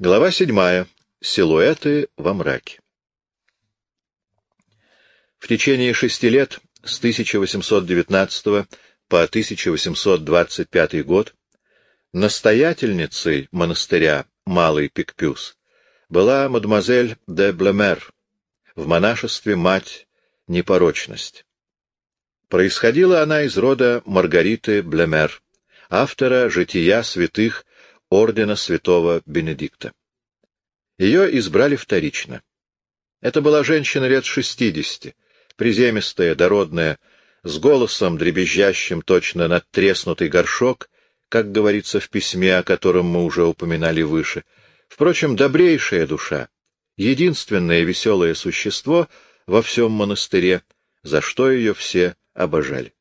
Глава седьмая. Силуэты во мраке. В течение шести лет, с 1819 по 1825 год, настоятельницей монастыря Малый Пикпюс была мадемуазель де Блемер, в монашестве мать непорочность. Происходила она из рода Маргариты Блемер, автора «Жития святых» ордена святого Бенедикта. Ее избрали вторично. Это была женщина лет шестидесяти, приземистая, дородная, с голосом дребезжащим точно надтреснутый горшок, как говорится в письме, о котором мы уже упоминали выше. Впрочем, добрейшая душа, единственное веселое существо во всем монастыре, за что ее все обожали.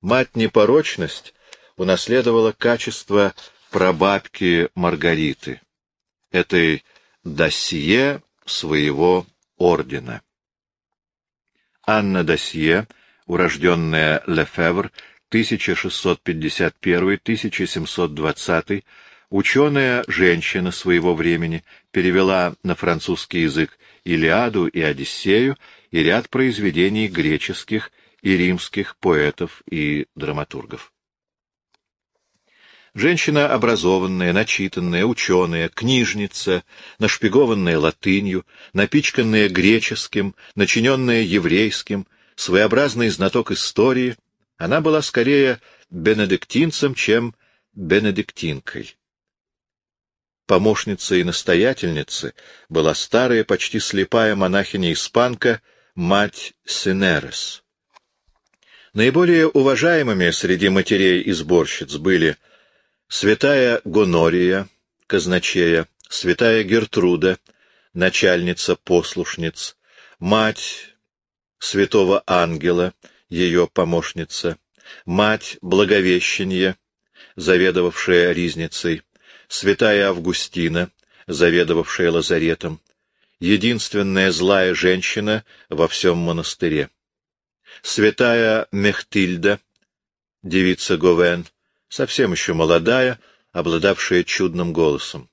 Мать-непорочность унаследовала качество прабабки Маргариты, этой досье своего ордена. Анна Досье, урожденная Лефевр, 1651-1720, ученая женщина своего времени, перевела на французский язык «Илиаду» и «Одиссею» и ряд произведений греческих и римских поэтов и драматургов. Женщина образованная, начитанная, ученая, книжница, нашпигованная латынью, напичканная греческим, начиненная еврейским, своеобразный знаток истории, она была скорее бенедиктинцем, чем бенедиктинкой. Помощницей настоятельницы была старая, почти слепая монахиня-испанка, мать Синерес. Наиболее уважаемыми среди матерей и сборщиц были святая Гонория, казначея, святая Гертруда, начальница послушниц, мать святого ангела, ее помощница, мать Благовещения, заведовавшая ризницей, святая Августина, заведовавшая лазаретом, единственная злая женщина во всем монастыре. Святая Мехтильда, девица Говен, совсем еще молодая, обладавшая чудным голосом.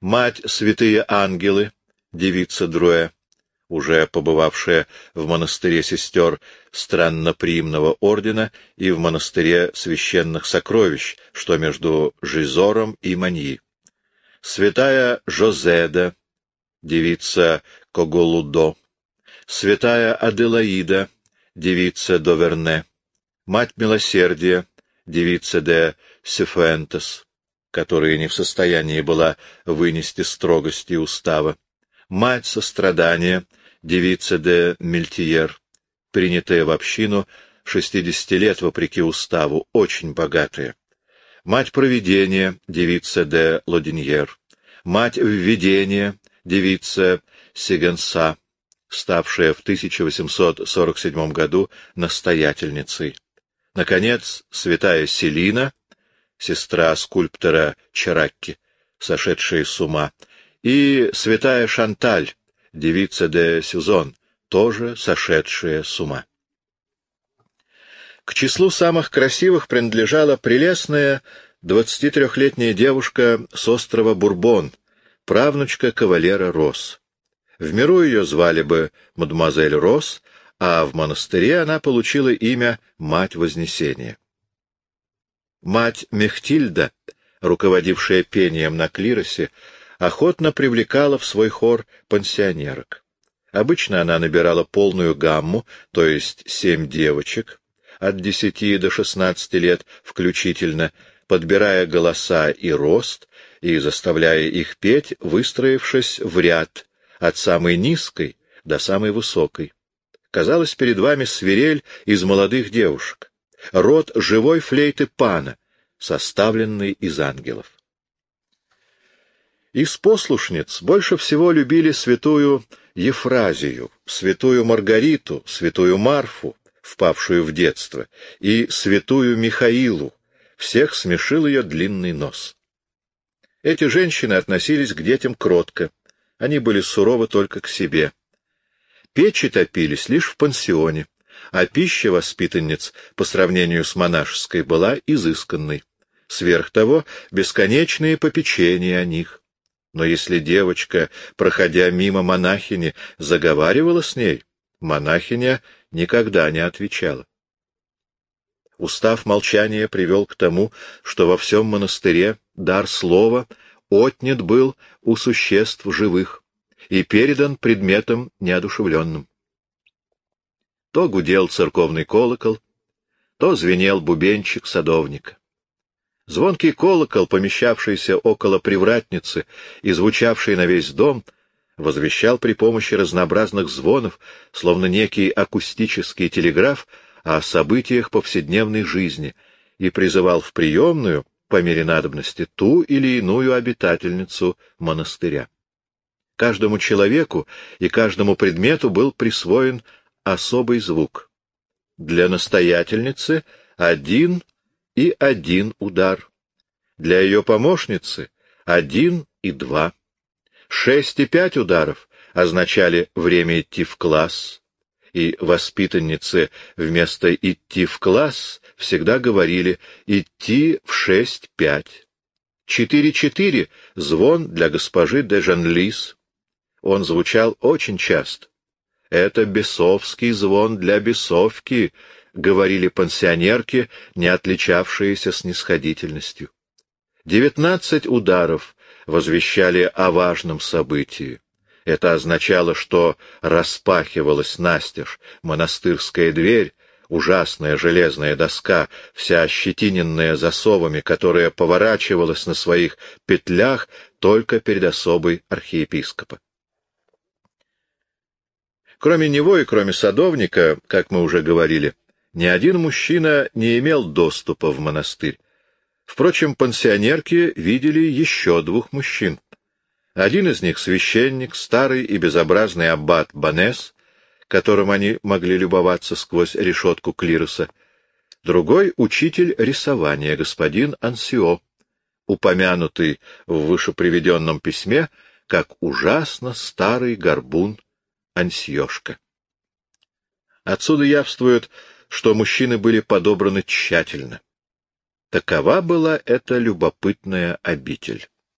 Мать святые ангелы, девица Друэ, уже побывавшая в монастыре сестер странноприимного ордена и в монастыре священных сокровищ, что между Жизором и Маньи. Святая Жозеда, девица Коголудо, святая Аделаида, девица Доверне, мать милосердия, девица де Сефуэнтес, которая не в состоянии была вынести строгости устава, мать сострадания, девица де Мельтиер, принятая в общину шестидесяти лет вопреки уставу, очень богатая, мать провидения, девица де Лодиньер, мать введения, девица Сигенса, ставшая в 1847 году настоятельницей. Наконец, святая Селина, сестра скульптора Чаракки, сошедшая с ума, и святая Шанталь, девица де Сюзон, тоже сошедшая с ума. К числу самых красивых принадлежала прелестная 23-летняя девушка с острова Бурбон, правнучка кавалера Росс. В миру ее звали бы мадемуазель Росс, а в монастыре она получила имя Мать Вознесения. Мать Мехтильда, руководившая пением на клиросе, охотно привлекала в свой хор пансионерок. Обычно она набирала полную гамму, то есть семь девочек, от десяти до шестнадцати лет включительно, подбирая голоса и рост, и заставляя их петь, выстроившись в ряд, от самой низкой до самой высокой. Казалось, перед вами свирель из молодых девушек, род живой флейты пана, составленный из ангелов. Из послушниц больше всего любили святую Ефразию, святую Маргариту, святую Марфу, впавшую в детство, и святую Михаилу, всех смешил ее длинный нос. Эти женщины относились к детям кротко, они были суровы только к себе. Печи топились лишь в пансионе, а пища воспитанниц по сравнению с монашеской была изысканной. Сверх того, бесконечные попечения о них. Но если девочка, проходя мимо монахини, заговаривала с ней, монахиня никогда не отвечала. Устав молчания привел к тому, что во всем монастыре дар слова отнят был у существ живых и передан предметом неодушевленным. То гудел церковный колокол, то звенел бубенчик садовника. Звонкий колокол, помещавшийся около привратницы и звучавший на весь дом, возвещал при помощи разнообразных звонов, словно некий акустический телеграф, о событиях повседневной жизни и призывал в приемную, по мере надобности, ту или иную обитательницу монастыря. Каждому человеку и каждому предмету был присвоен особый звук. Для настоятельницы один и один удар. Для ее помощницы один и два. Шесть и пять ударов означали время идти в класс, и воспитанницы вместо «идти в класс» всегда говорили «идти в шесть-пять». Четыре-четыре — звон для госпожи де Жанлис. Он звучал очень часто. Это бесовский звон для бесовки, — говорили пансионерки, не отличавшиеся снисходительностью. Девятнадцать ударов возвещали о важном событии. Это означало, что распахивалась настежь монастырская дверь, ужасная железная доска, вся ощетиненная засовами, которая поворачивалась на своих петлях только перед особой архиепископа. Кроме него и кроме садовника, как мы уже говорили, ни один мужчина не имел доступа в монастырь. Впрочем, пансионерки видели еще двух мужчин. Один из них — священник, старый и безобразный аббат Банес, которым они могли любоваться сквозь решетку клироса. Другой — учитель рисования, господин Ансио, упомянутый в вышеприведенном письме как ужасно старый горбун Ансьешка. Отсюда явствует, что мужчины были подобраны тщательно. Такова была эта любопытная обитель.